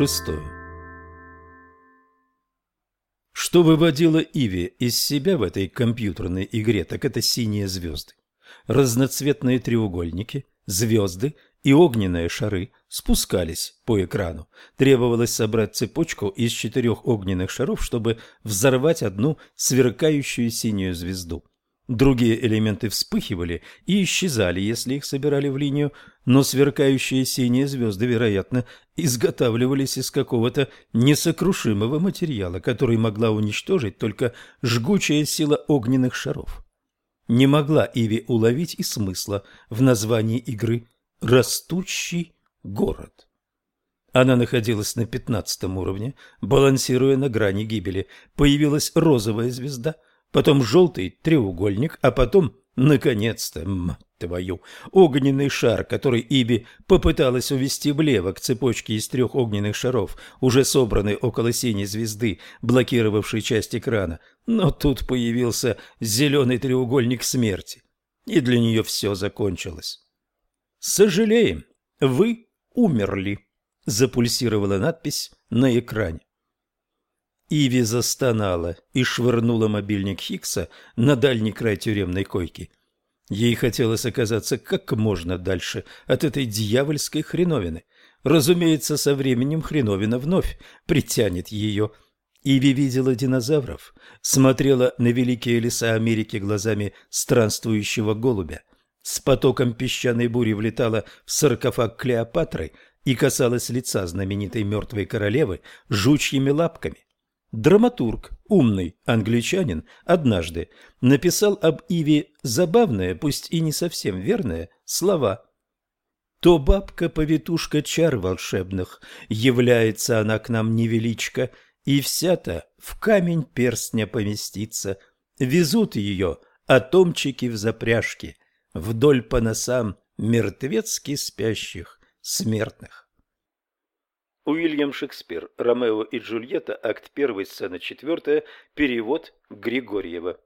Шестое. Что выводило Иви из себя в этой компьютерной игре, так это синие звезды. Разноцветные треугольники, звезды и огненные шары спускались по экрану. Требовалось собрать цепочку из четырех огненных шаров, чтобы взорвать одну сверкающую синюю звезду. Другие элементы вспыхивали и исчезали, если их собирали в линию, но сверкающие синие звезды, вероятно, изготавливались из какого-то несокрушимого материала, который могла уничтожить только жгучая сила огненных шаров. Не могла Иви уловить и смысла в названии игры «Растущий город». Она находилась на пятнадцатом уровне, балансируя на грани гибели. Появилась розовая звезда – потом желтый треугольник, а потом, наконец-то, твою, огненный шар, который Иби попыталась увести влево к цепочке из трех огненных шаров, уже собранной около синей звезды, блокировавшей часть экрана. Но тут появился зеленый треугольник смерти, и для нее все закончилось. «Сожалеем, вы умерли», – запульсировала надпись на экране. Иви застонала и швырнула мобильник Хикса на дальний край тюремной койки. Ей хотелось оказаться как можно дальше от этой дьявольской хреновины. Разумеется, со временем хреновина вновь притянет ее. Иви видела динозавров, смотрела на великие леса Америки глазами странствующего голубя. С потоком песчаной бури влетала в саркофаг Клеопатры и касалась лица знаменитой мертвой королевы жучьими лапками. Драматург, умный англичанин, однажды написал об Иве забавное, пусть и не совсем верное, слова. «То бабка-повитушка чар волшебных, является она к нам невеличко, и вся-то в камень перстня поместится. Везут ее атомчики в запряжке, вдоль по носам мертвецки спящих смертных». Уильям Шекспир. Ромео и Джульетта. Акт 1, сцена 4. Перевод Григорьева.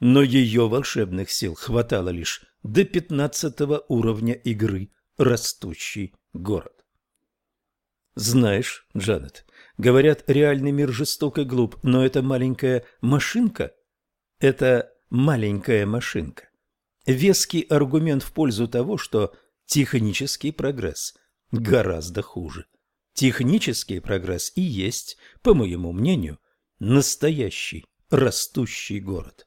Но ее волшебных сил хватало лишь до пятнадцатого уровня игры «Растущий город». Знаешь, Джанет, говорят, реальный мир жесток и глуп, но это маленькая машинка. Это маленькая машинка. Веский аргумент в пользу того, что технический прогресс – гораздо хуже. Технический прогресс и есть, по моему мнению, настоящий растущий город.